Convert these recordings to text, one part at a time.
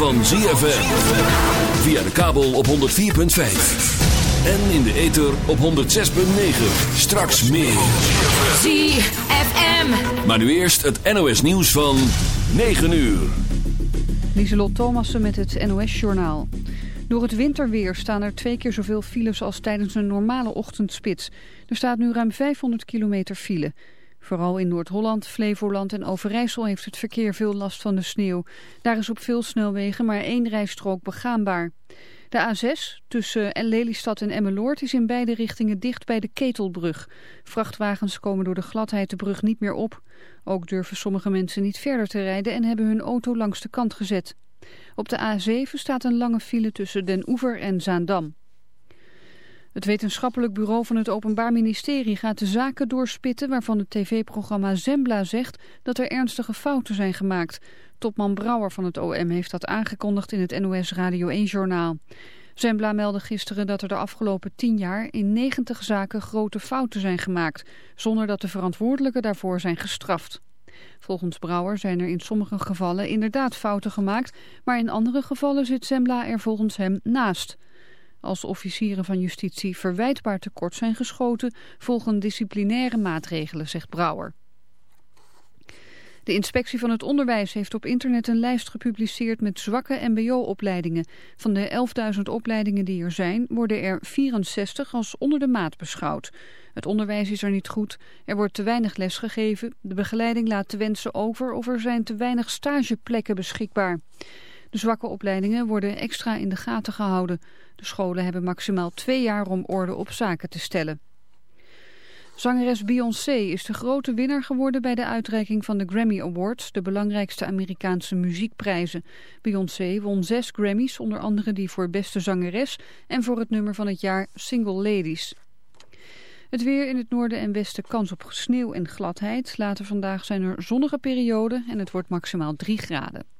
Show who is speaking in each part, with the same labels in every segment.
Speaker 1: van ZFM. Via de kabel op 104.5. En in de ether op 106.9. Straks meer.
Speaker 2: ZFM.
Speaker 1: Maar nu eerst het NOS nieuws van 9 uur.
Speaker 3: Lieselot Thomassen met het NOS-journaal. Door het winterweer staan er twee keer zoveel files als tijdens een normale ochtendspits. Er staat nu ruim 500 kilometer file. Vooral in Noord-Holland, Flevoland en Overijssel heeft het verkeer veel last van de sneeuw. Daar is op veel snelwegen maar één rijstrook begaanbaar. De A6 tussen Lelystad en Emmeloord is in beide richtingen dicht bij de Ketelbrug. Vrachtwagens komen door de gladheid de brug niet meer op. Ook durven sommige mensen niet verder te rijden en hebben hun auto langs de kant gezet. Op de A7 staat een lange file tussen Den Oever en Zaandam. Het wetenschappelijk bureau van het Openbaar Ministerie gaat de zaken doorspitten waarvan het tv-programma Zembla zegt dat er ernstige fouten zijn gemaakt. Topman Brouwer van het OM heeft dat aangekondigd in het NOS Radio 1-journaal. Zembla meldde gisteren dat er de afgelopen tien jaar in 90 zaken grote fouten zijn gemaakt, zonder dat de verantwoordelijken daarvoor zijn gestraft. Volgens Brouwer zijn er in sommige gevallen inderdaad fouten gemaakt, maar in andere gevallen zit Zembla er volgens hem naast. Als officieren van justitie verwijtbaar tekort zijn geschoten, volgen disciplinaire maatregelen, zegt Brouwer. De inspectie van het onderwijs heeft op internet een lijst gepubliceerd met zwakke mbo-opleidingen. Van de 11.000 opleidingen die er zijn, worden er 64 als onder de maat beschouwd. Het onderwijs is er niet goed, er wordt te weinig les gegeven, de begeleiding laat te wensen over of er zijn te weinig stageplekken beschikbaar. De zwakke opleidingen worden extra in de gaten gehouden. De scholen hebben maximaal twee jaar om orde op zaken te stellen. Zangeres Beyoncé is de grote winnaar geworden bij de uitreiking van de Grammy Awards, de belangrijkste Amerikaanse muziekprijzen. Beyoncé won zes Grammys, onder andere die voor beste zangeres en voor het nummer van het jaar Single Ladies. Het weer in het noorden en westen kans op sneeuw en gladheid. Later vandaag zijn er zonnige perioden en het wordt maximaal 3 graden.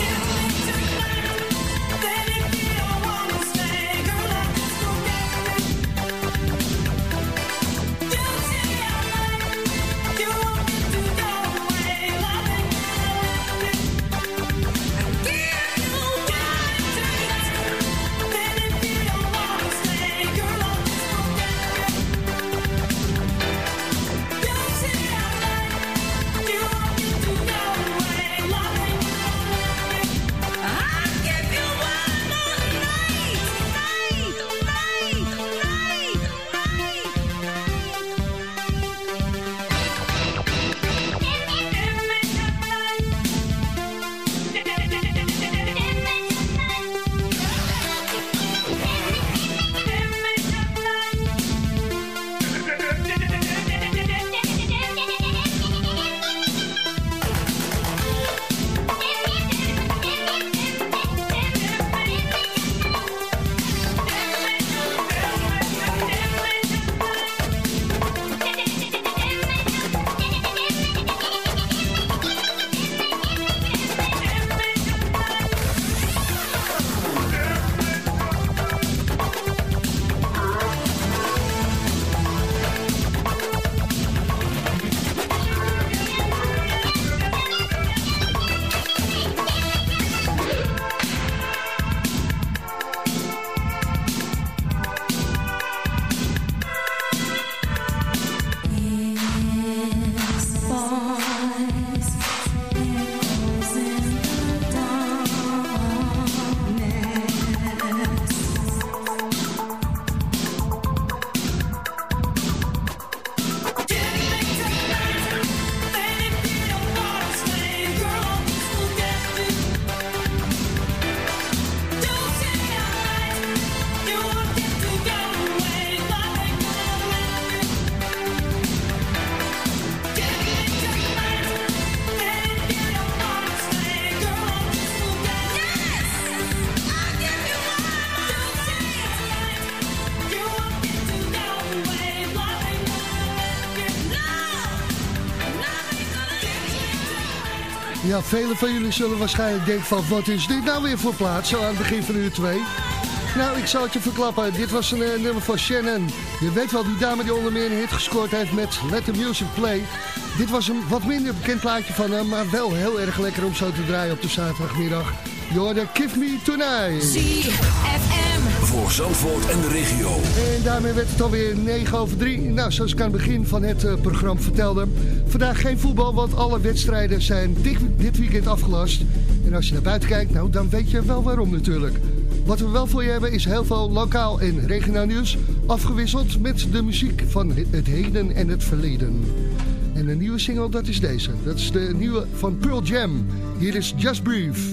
Speaker 1: star.
Speaker 4: Ja, velen van jullie zullen waarschijnlijk denken van... wat is dit nou weer voor plaats, zo aan het begin van uur 2? Nou, ik zal het je verklappen. Dit was een uh, nummer van Shannon. Je weet wel, die dame die onder meer een hit gescoord heeft met Let the Music Play. Dit was een wat minder bekend plaatje van hem... maar wel heel erg lekker om zo te draaien op de zaterdagmiddag. Je Give Me Tonight.
Speaker 1: Voor Zandvoort en de regio.
Speaker 4: En daarmee werd het alweer 9 over 3. Nou, zoals ik aan het begin van het uh, programma vertelde... Vandaag geen voetbal, want alle wedstrijden zijn dit, dit weekend afgelast. En als je naar buiten kijkt, nou, dan weet je wel waarom natuurlijk. Wat we wel voor je hebben is heel veel lokaal en regionaal nieuws... afgewisseld met de muziek van het heden en het verleden. En een nieuwe single, dat is deze. Dat is de nieuwe van Pearl Jam. Hier is Just Brief.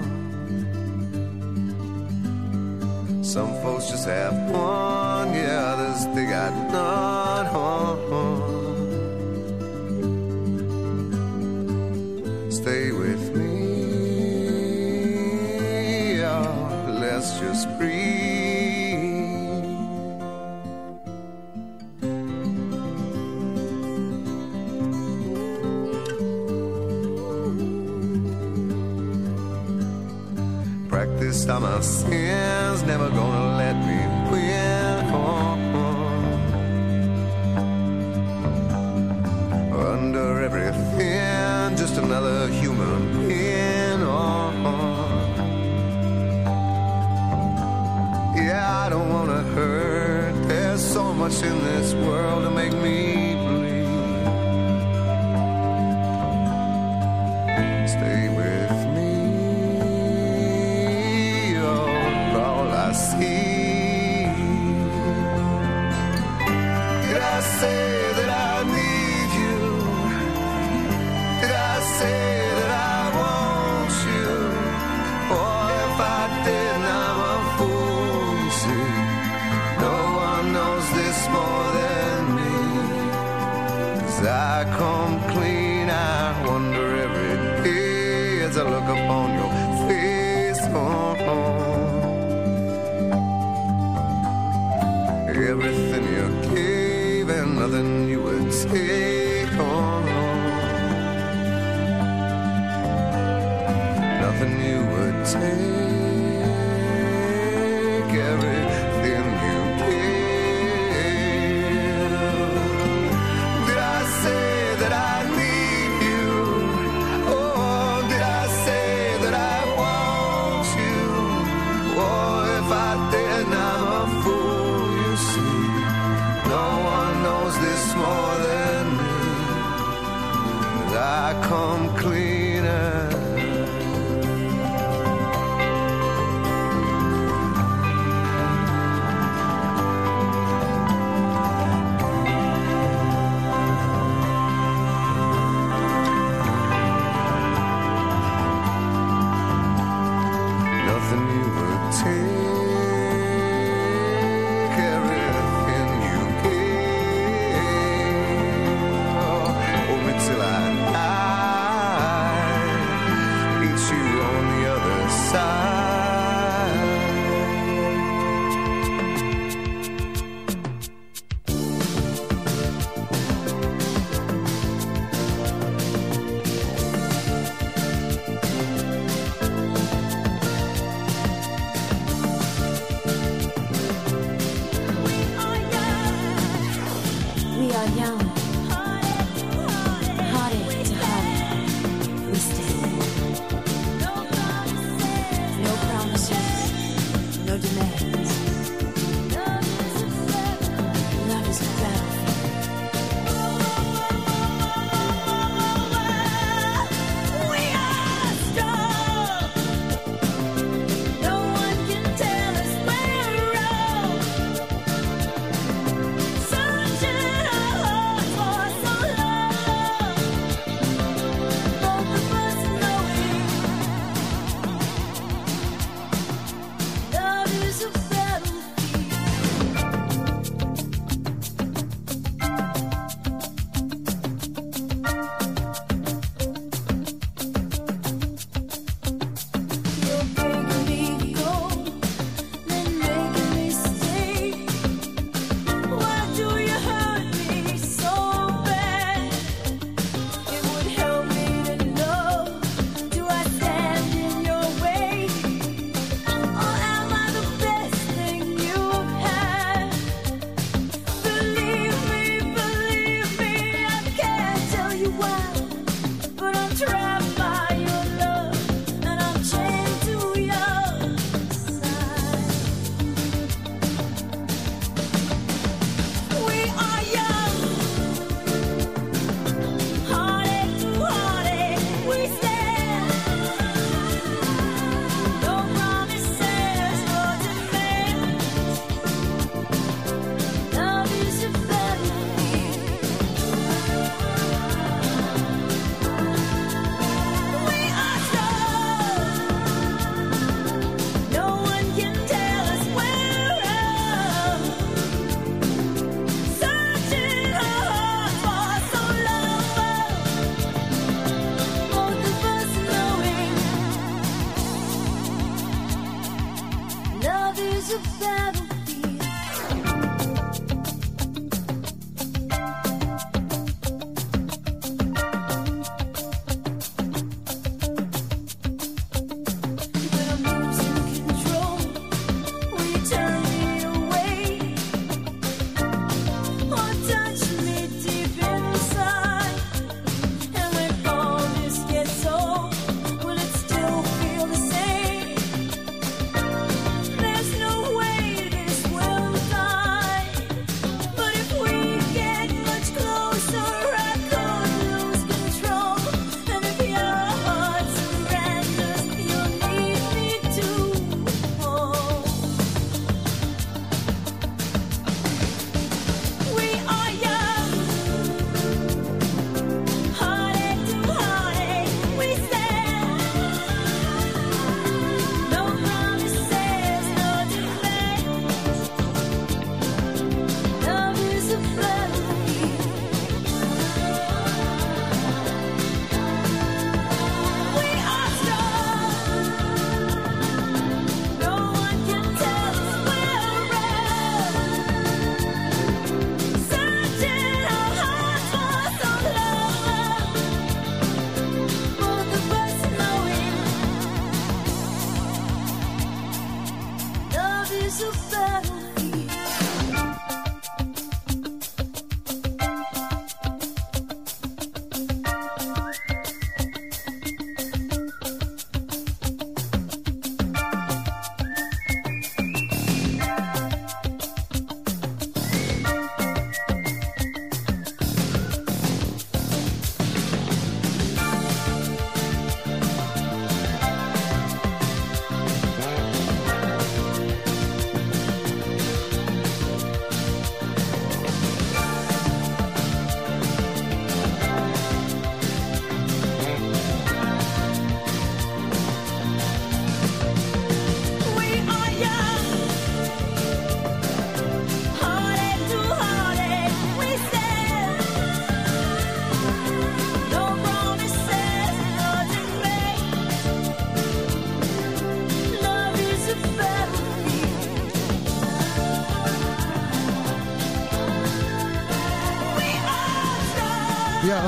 Speaker 5: Some folks just have one, yeah, others they got none. Stay with me, oh, let's just breathe. Practice on my sins, never gonna let me win. Under everything, just another human being. Yeah, I don't wanna hurt. There's so much in this world Oh,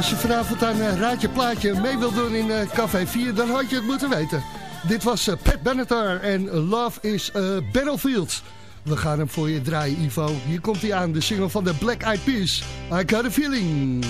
Speaker 1: als je vanavond aan uh, Raadje Plaatje mee wilt doen in uh, Café 4, dan had je het moeten weten. Dit was uh, Pat Benatar en Love is a Battlefield. We gaan hem voor je draaien, Ivo. Hier komt hij aan, de single van de Black Eyed Peas. I got a feeling.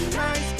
Speaker 1: sometimes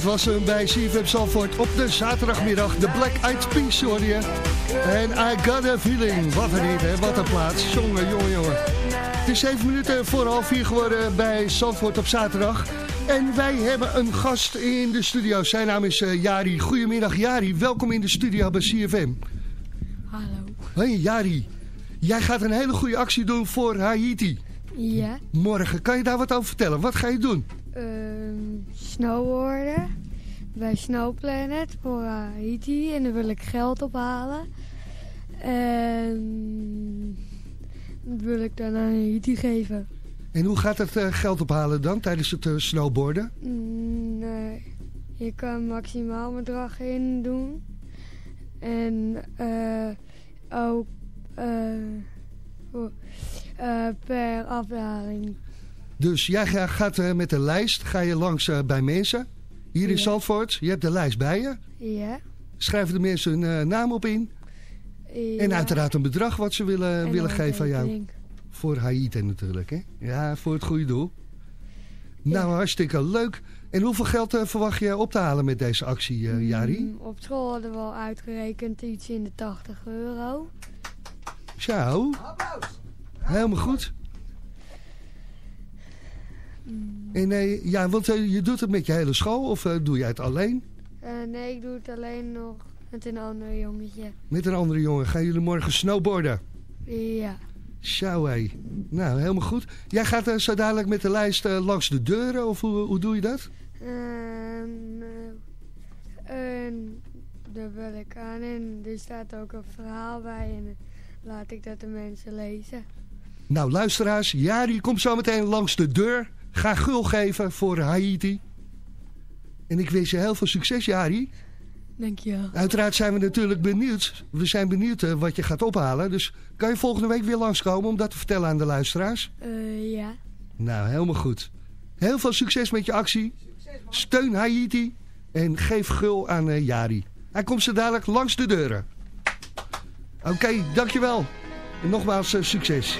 Speaker 1: Dat was hem bij CFM Salford op de zaterdagmiddag. De Black Eyed Peas hoor je. En I Got A Feeling. Wat een hit, hè? Wat een plaats. Jongen, jongen, jongen. Het is 7 minuten voor half vier geworden bij Zandvoort op zaterdag. En wij hebben een gast in de studio. Zijn naam is uh, Jari. Goedemiddag Jari. Welkom in de studio bij CFM.
Speaker 6: Hallo.
Speaker 4: Hoi Jari, jij gaat een hele goede actie doen voor Haiti.
Speaker 6: Ja.
Speaker 4: Morgen, kan je daar wat over vertellen? Wat ga je doen?
Speaker 6: Um, snowboarden bij Snow Planet voor Haiti en daar wil ik geld ophalen. En dat wil ik dan aan Haiti geven.
Speaker 4: En hoe gaat het uh, geld ophalen dan tijdens het uh, snowboarden?
Speaker 6: Mm, nee, je kan maximaal bedrag in doen. En uh, ook per afdaling.
Speaker 4: Dus jij gaat met de lijst, ga je langs bij mensen hier in ja. Zandvoort. Je hebt de lijst bij je.
Speaker 6: Ja.
Speaker 4: Schrijven de mensen hun naam op in.
Speaker 6: Ja.
Speaker 4: En uiteraard een bedrag wat ze willen,
Speaker 6: en
Speaker 4: willen geven aan jou. Voor Haiti natuurlijk, hè? Ja, voor het goede doel. Ja. Nou, hartstikke leuk. En hoeveel geld uh, verwacht je op te halen met deze actie, uh, Jari?
Speaker 6: Mm, op school hadden we al uitgerekend iets in de 80 euro.
Speaker 4: Zo. Helemaal goed. En uh, ja, want je doet het met je hele school of doe jij het alleen?
Speaker 6: nee, ik doe het alleen nog met een ander jongetje.
Speaker 4: Met een andere jongen. Gaan jullie morgen snowboarden?
Speaker 6: Ja.
Speaker 4: Hé. Nou, helemaal goed. Jij gaat zo dadelijk met de lijst langs de deuren, of hoe, hoe doe je dat?
Speaker 6: Uh, daar wil ik aan en er staat ook een verhaal bij en laat ik dat de mensen lezen.
Speaker 4: Nou, luisteraars, Jari komt zo meteen langs de deur. Ga gul geven voor Haiti. En ik wens je heel veel succes, Jari.
Speaker 6: Dankjewel.
Speaker 4: Uiteraard zijn we natuurlijk benieuwd. We zijn benieuwd uh, wat je gaat ophalen. Dus kan je volgende week weer langskomen om dat te vertellen aan de luisteraars?
Speaker 6: Uh, ja.
Speaker 4: Nou, helemaal goed. Heel veel succes met je actie. Steun Haiti en geef gul aan uh, Jari. Hij komt zo dadelijk langs de deuren. Oké, okay, dankjewel. En nogmaals succes.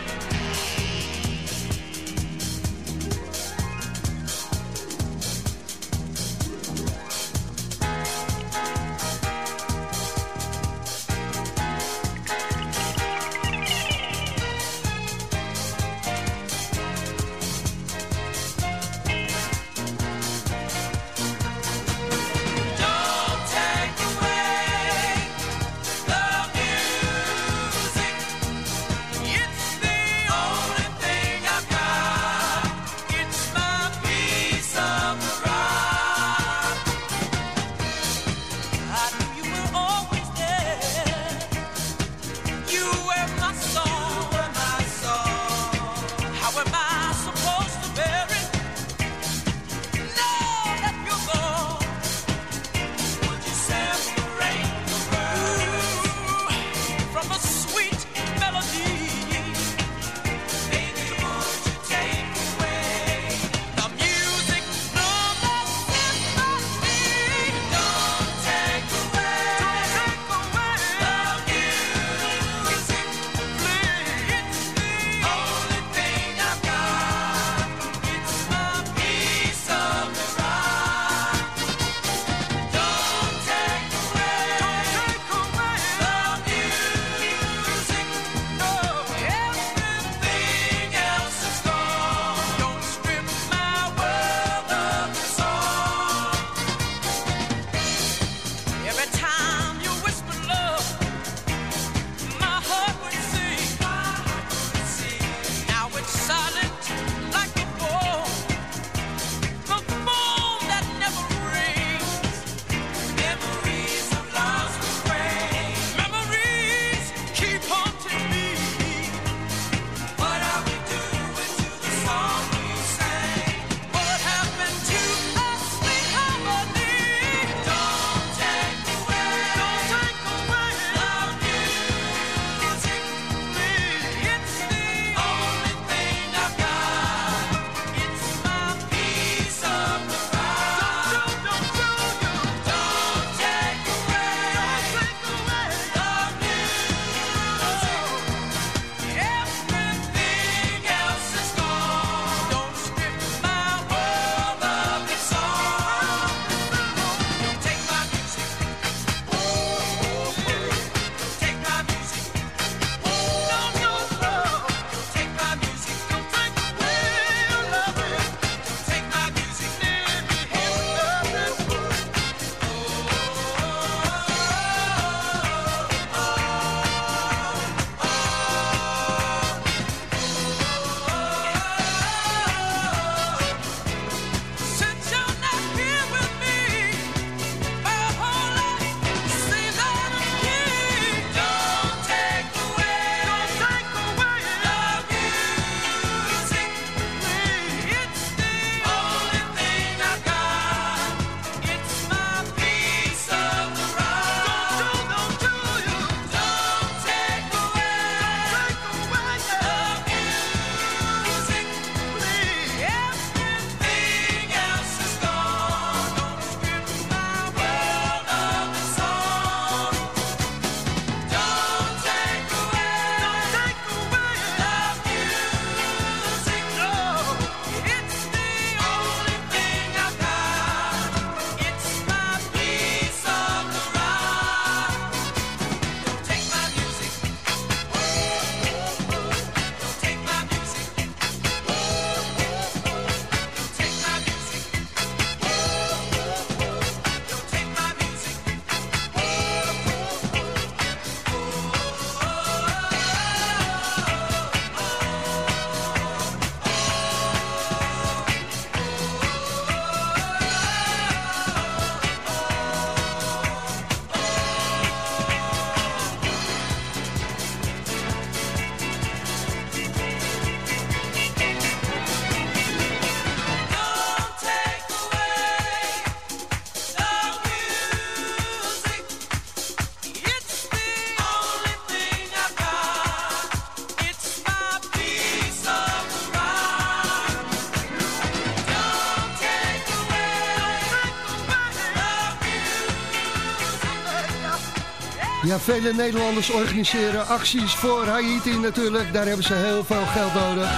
Speaker 4: Ja, vele Nederlanders organiseren acties voor Haiti natuurlijk. Daar hebben ze heel veel geld nodig.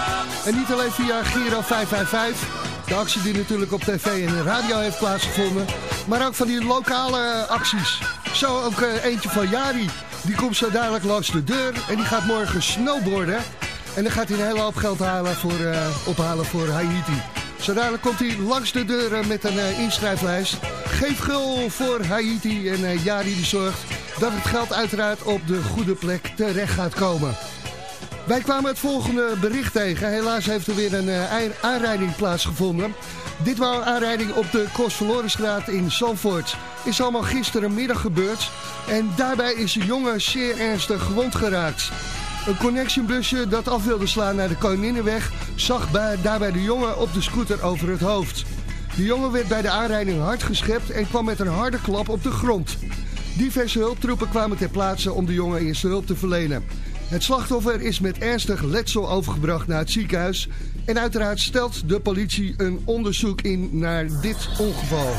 Speaker 4: En niet alleen via Giro 555, de actie die natuurlijk op tv en radio heeft plaatsgevonden. Maar ook van die lokale acties. Zo ook uh, eentje van Jari. Die komt zo dadelijk langs de deur en die gaat morgen snowboarden. En dan gaat hij een hele hoop geld halen voor, uh, ophalen voor Haiti. Zo dadelijk komt hij langs de deur met een uh, inschrijflijst. Geef gul voor Haiti en Jari die zorgt dat het geld uiteraard op de goede plek terecht gaat komen. Wij kwamen het volgende bericht tegen. Helaas heeft er weer een uh, aanrijding plaatsgevonden. Dit was een aanrijding op de Kostverlorenstraat in Zandvoort. Is allemaal gisterenmiddag gebeurd. En daarbij is een jongen zeer ernstig gewond geraakt. Een connectiebusje dat af wilde slaan naar de Koninginnenweg... zag bij, daarbij de jongen op de scooter over het hoofd. De jongen werd bij de aanrijding hard geschept en kwam met een harde klap op de grond. Diverse hulptroepen kwamen ter plaatse om de jongen eerste hulp te verlenen. Het slachtoffer is met ernstig letsel overgebracht naar het ziekenhuis. En uiteraard stelt de politie een onderzoek in naar dit ongeval.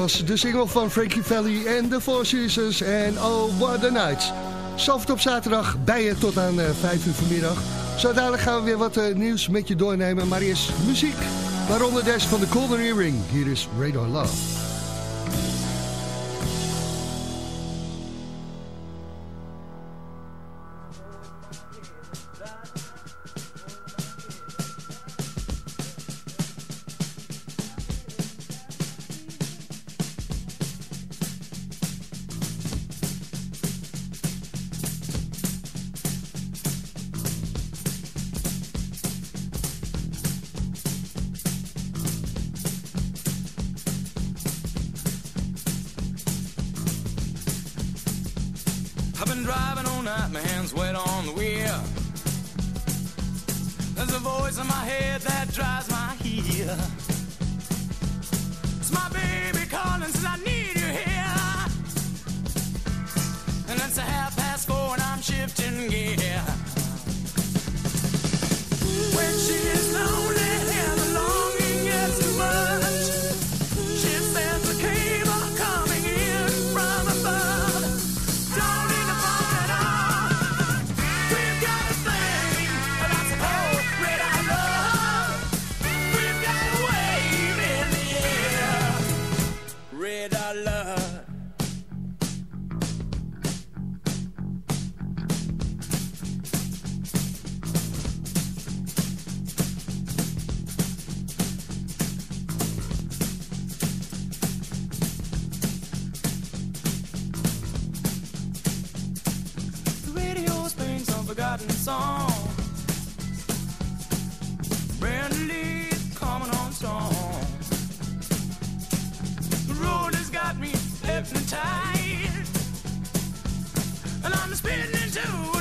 Speaker 4: Was de single van Frankie Valley en The Four Seasons en Oh What a Night. Soft op zaterdag bij je tot aan uh, eh, 5 uur vanmiddag. Zo dadelijk gaan we weer wat uh, nieuws met je doornemen, maar eerst muziek. Waaronder des van de Golden Earring. Hier is Radar Love.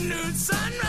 Speaker 7: afternoon sunrise.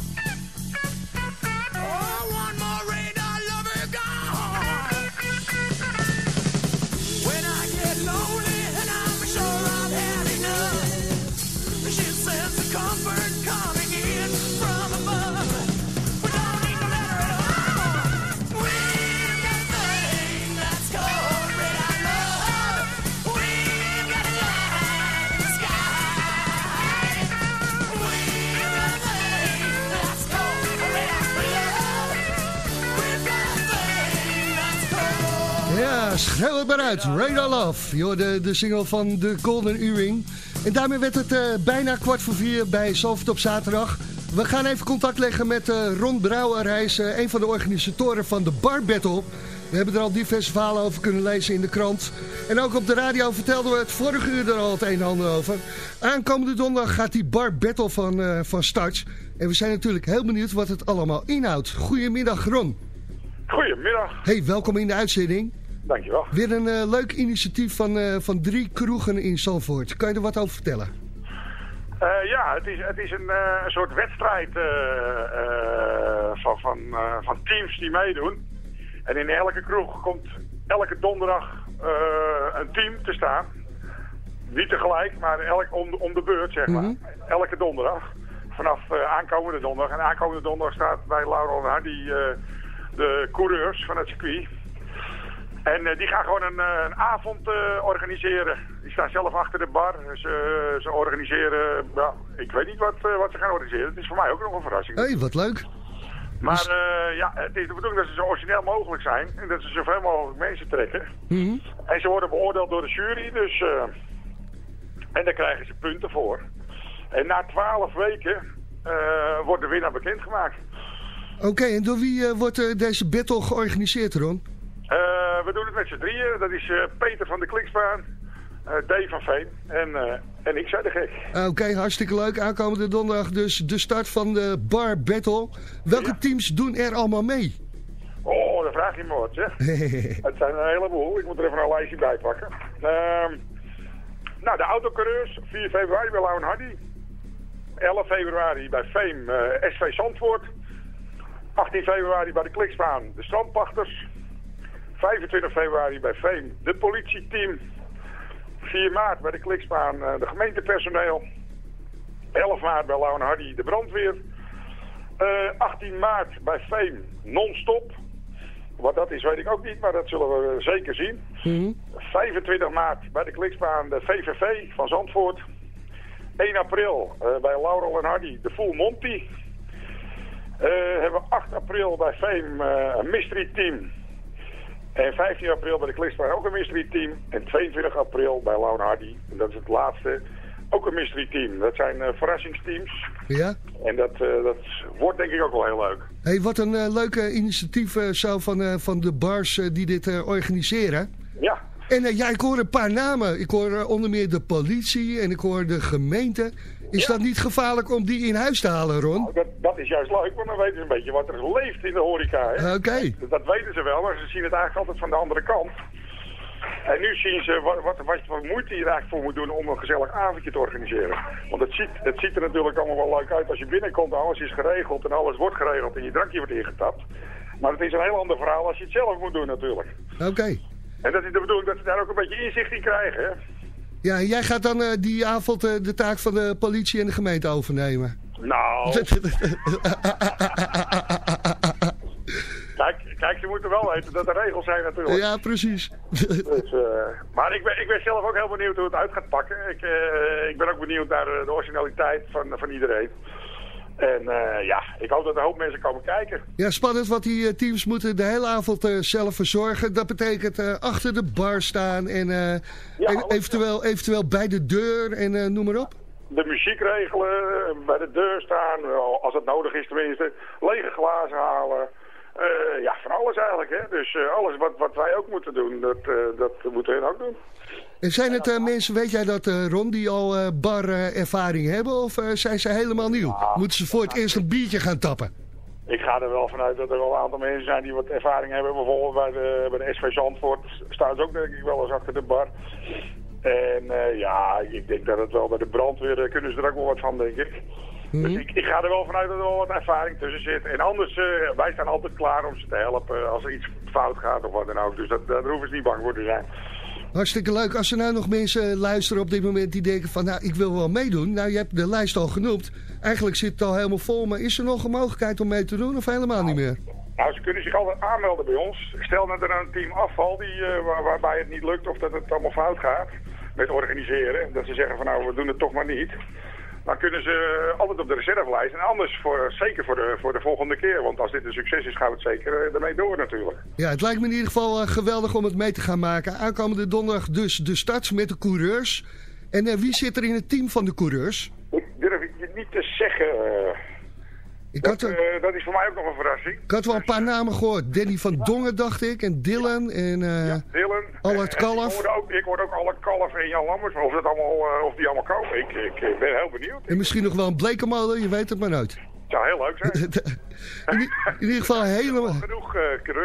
Speaker 4: Ja, schreeuw het maar uit. Radar Love. Je hoorde de single van de Golden Earring. En daarmee werd het eh, bijna kwart voor vier bij Zalvert op zaterdag. We gaan even contact leggen met eh, Ron Brouwer. Hij is eh, een van de organisatoren van de Bar Battle. We hebben er al diverse verhalen over kunnen lezen in de krant. En ook op de radio vertelden we het vorige uur er al het een en ander over. Aankomende donderdag gaat die Bar Battle van, van start. En we zijn natuurlijk heel benieuwd wat het allemaal inhoudt. Goedemiddag Ron.
Speaker 8: Goedemiddag,
Speaker 4: Hey, welkom in de uitzending.
Speaker 8: Dankjewel.
Speaker 4: Weer een eh, leuk initiatief van, eh, van drie kroegen in Zandvoort. Kan je er wat over vertellen?
Speaker 8: Eh, ja, het is, het is een, een soort wedstrijd van, van, van teams die meedoen. En in elke kroeg komt elke donderdag een team te staan. Niet tegelijk, maar elk om, om de beurt, zeg maar. Elke donderdag. Vanaf aankomende donderdag. En aankomende donderdag staat bij Laura en Hardy de coureurs van het circuit. En eh, die gaan gewoon een, eh, een avond eh, organiseren. Die staan zelf achter de bar. Ze, ze organiseren, ja, ik weet niet wat, wat ze gaan organiseren. Het is voor mij ook nog een verrassing.
Speaker 4: Hé, hey, wat leuk.
Speaker 8: Maar eh, ja, het is de bedoeling dat ze zo origineel mogelijk zijn. En dat ze zoveel mogelijk mensen trekken.
Speaker 4: Mhm.
Speaker 8: En ze worden beoordeeld door de jury. Dus, en daar krijgen ze punten voor. En na twaalf weken wordt de winnaar bekendgemaakt.
Speaker 4: Oké, en door wie wordt deze battle georganiseerd, Ron?
Speaker 8: Eh, we doen het met z'n drieën. Dat is eh, Peter van de Kliksbaan, eh Dave van Veen en, en ik zei de gek.
Speaker 4: Oké, hartstikke leuk. Aankomende donderdag dus de start van de Bar Battle. Welke teams doen er allemaal mee?
Speaker 8: Oh, dan vraag je me wat, zeg. Het zijn een heleboel. Ik moet er even een lijstje bij pakken. Ehm, nou, de autocoureurs, 4 februari bij Lauwen Hardy. 11 februari bij Veem, SV Zandvoort. 18 februari bij de Kliksbaan, de strandpachters. 25 februari bij Veem, de politieteam. 4 maart bij de Kliksbaan, eh, de gemeentepersoneel. 11 maart bij Lauwen Hardy, de brandweer. Eh, 18 maart bij Veem, non-stop. Wat dat is weet ik ook niet, maar dat zullen we zeker zien. 25 maart bij de Kliksbaan de VVV van Zandvoort. 1 april eh, bij Laurel en Hardy de Full Monty. Eh, hebben we 8 april bij Veem eh, een mystery team. En 15 april bij de Kliksbaan ook een mystery team. En 22 april bij en Hardy, en dat is het laatste, ook een mystery team. Dat zijn eh, verrassingsteams.
Speaker 4: Ja?
Speaker 8: En dat, eh, dat wordt denk ik ook wel heel leuk.
Speaker 4: hey, wat een eh, leuke initiatief zo van, van de bars die dit organiseren.
Speaker 8: Ja.
Speaker 4: En ja, ik hoor een paar namen. Ik hoor onder meer de politie en ik hoor de gemeente. Is dat niet gevaarlijk om die in huis te halen, Ron?
Speaker 8: Nou, dat, dat is juist leuk, want dan weten ze een beetje wat er leeft in de horeca.
Speaker 4: Oké.
Speaker 8: Dat weten ze wel, maar ze zien het eigenlijk altijd van de andere kant. En nu zien ze wat, wat, wat moeite je er eigenlijk voor moet doen om een gezellig avondje te organiseren. Want het ziet, het ziet er natuurlijk allemaal wel leuk uit als je binnenkomt, alles is geregeld en alles wordt geregeld en je drankje wordt ingetapt. Maar het is een heel ander verhaal als je het zelf moet doen natuurlijk.
Speaker 4: Oké.
Speaker 8: En dat is de bedoeling dat ze daar ook een beetje inzicht in krijgen. Hè?
Speaker 4: Ja, jij gaat dan eh, die avond eh, de taak van de politie en de gemeente overnemen.
Speaker 8: Nou, kijk, kijk, ze moeten wel weten dat er regels zijn natuurlijk.
Speaker 4: ja, precies.
Speaker 8: Dus, eh, maar ik ben, ik ben zelf ook heel benieuwd hoe het uit gaat pakken. Ik, ik ben ook benieuwd naar de originaliteit van, van iedereen. En eh, ja, ik hoop dat een hoop mensen komen kijken.
Speaker 4: Ja, spannend, want die eh, teams moeten de hele avond eh, zelf verzorgen. Dat betekent achter de bar staan en, en eventueel, eventueel bij de deur en noem maar op.
Speaker 8: De muziek regelen, bij de deur staan, als het nodig is tenminste. Lege glazen halen. Ja, van alles eigenlijk. Hè? Dus alles wat, wat wij ook moeten doen, dat, dat moeten hun ook doen.
Speaker 4: En zijn het eh, mensen, weet jij dat eh, Ron, die al eh bar-ervaring hebben of zijn ze helemaal nieuw? Moeten ze voor het eerst een biertje gaan tappen?
Speaker 8: Ik ga er wel vanuit dat er wel een aantal mensen zijn die wat ervaring hebben. Bijvoorbeeld bij de, bij de SV Zandvoort staan ze ook denk ik wel eens achter de bar. En ja, ik denk dat het wel bij de brandweer kunnen ze er ook wel wat van, denk ik. Dus ik, ik ga er wel vanuit dat er wel wat ervaring tussen zit. En anders, wij staan altijd klaar om ze te helpen als er iets fout gaat of wat dan ook. Dus dat, daar hoeven ze niet bang voor te zijn.
Speaker 4: Hartstikke leuk. Als er nou nog mensen luisteren op dit moment die denken van... nou, ik wil wel meedoen. Nou, je hebt de lijst al genoemd. Eigenlijk zit het al helemaal vol. Maar is er nog een mogelijkheid om mee te doen of helemaal niet meer?
Speaker 8: Nou, ze kunnen zich altijd aanmelden bij ons. Stel dat er een team afval die, eh, waar- waarbij het niet lukt of dat het allemaal fout gaat met organiseren. Dat ze zeggen van nou, we doen het toch maar niet. Dan kunnen ze altijd op de reservelijst. En anders, voor, zeker voor de, voor de volgende keer. Want als dit een succes is, gaan we het zeker eh, ermee door natuurlijk.
Speaker 4: Ja, het lijkt me in ieder geval eh, geweldig om het mee te gaan maken. Aankomende donderdag dus de start met de coureurs. En eh, wie zit er in het team van de coureurs?
Speaker 8: Ik durf je niet te zeggen.
Speaker 4: Ik
Speaker 8: dat,
Speaker 4: had,
Speaker 8: eh, dat is voor mij ook nog een verrassing.
Speaker 4: ik had wel een paar namen gehoord. Danny van Dongen, dacht ik. En Dylan. En eh
Speaker 8: Dylan.
Speaker 4: Allard
Speaker 8: Eh,
Speaker 4: Kalf.
Speaker 8: Ik hoorde ook, ik hoorde ook alle Kalf en Jan Lammers. Maar of, dat allemaal, of die allemaal komen, ik, ik ben heel benieuwd.
Speaker 4: en misschien nog wel een blekenmolen. Je weet het maar nooit.
Speaker 8: Het zou heel leuk zijn.
Speaker 4: In, ieder geval helemaal,
Speaker 8: Genoeg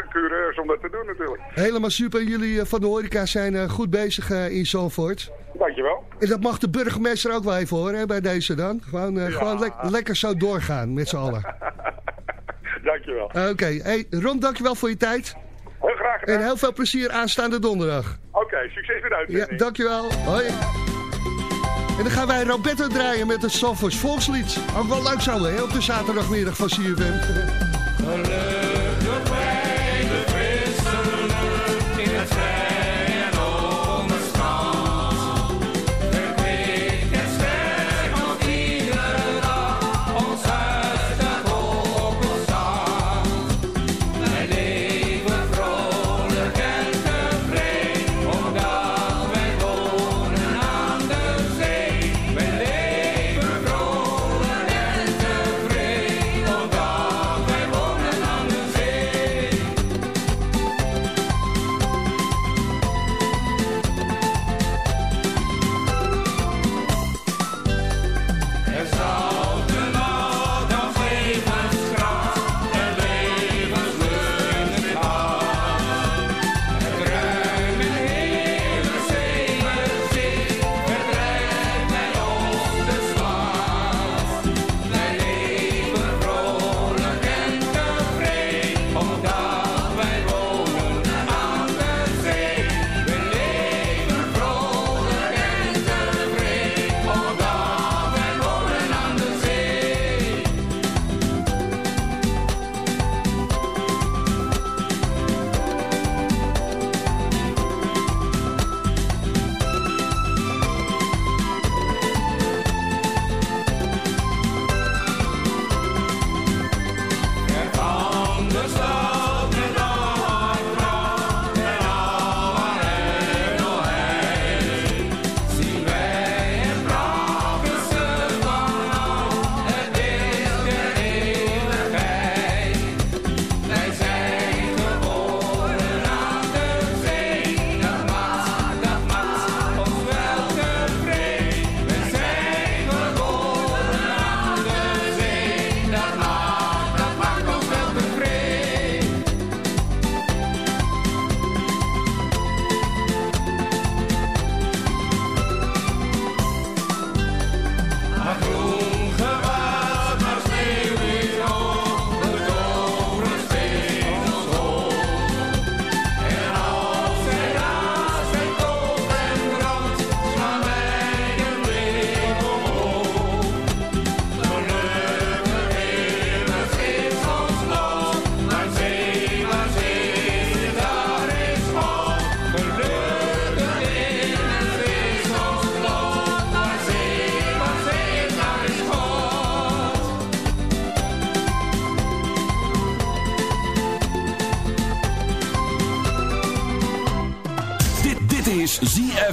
Speaker 8: coureurs om dat te doen natuurlijk.
Speaker 4: helemaal super. Jullie van de horeca zijn goed bezig in Zalvoort.
Speaker 8: Dankjewel.
Speaker 4: En dat mag de burgemeester ook wel even horen hè, bij deze dan. Gewoon, eh, gewoon lek- lekker zo doorgaan met z'n allen.
Speaker 8: Dankjewel.
Speaker 4: Oké, hey, Ron, dankjewel voor je tijd.
Speaker 8: Heel graag gedaan.
Speaker 4: En heel veel plezier aanstaande donderdag.
Speaker 8: Oké, succes met de
Speaker 4: Ja,
Speaker 8: uitzending.
Speaker 4: dankjewel. Hoi. En dan gaan wij Roberto draaien met het Zalvoorts volkslied. Ook wel leuk zo, hè, op de zaterdagmiddag van CFM.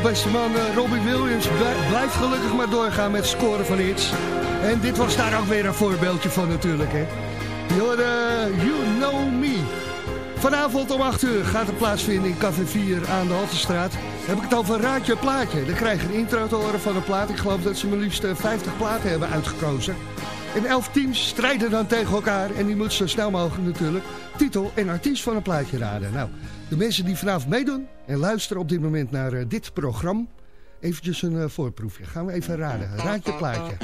Speaker 4: Beste man eh, Robbie Williams blij- blijft gelukkig maar doorgaan met scoren van hits. En dit was daar ook weer een voorbeeldje van natuurlijk, hè. Jorde, You Know Me. Vanavond om 8 uur gaat er plaatsvinden in Café 4 aan de Haltestraat. Heb ik het over Raadje Plaatje. Dan krijg je een intro te horen van een plaat. Ik geloof dat ze maar liefst eh, 50 platen hebben uitgekozen. En 11 teams strijden dan tegen elkaar. En die moeten zo snel mogelijk natuurlijk titel en artiest van een plaatje raden. Nou, de mensen die vanavond meedoen en luisteren op dit moment naar eh, dit programma. Eventjes een eh, voorproefje. Gaan we even raden. Raadje Plaatje.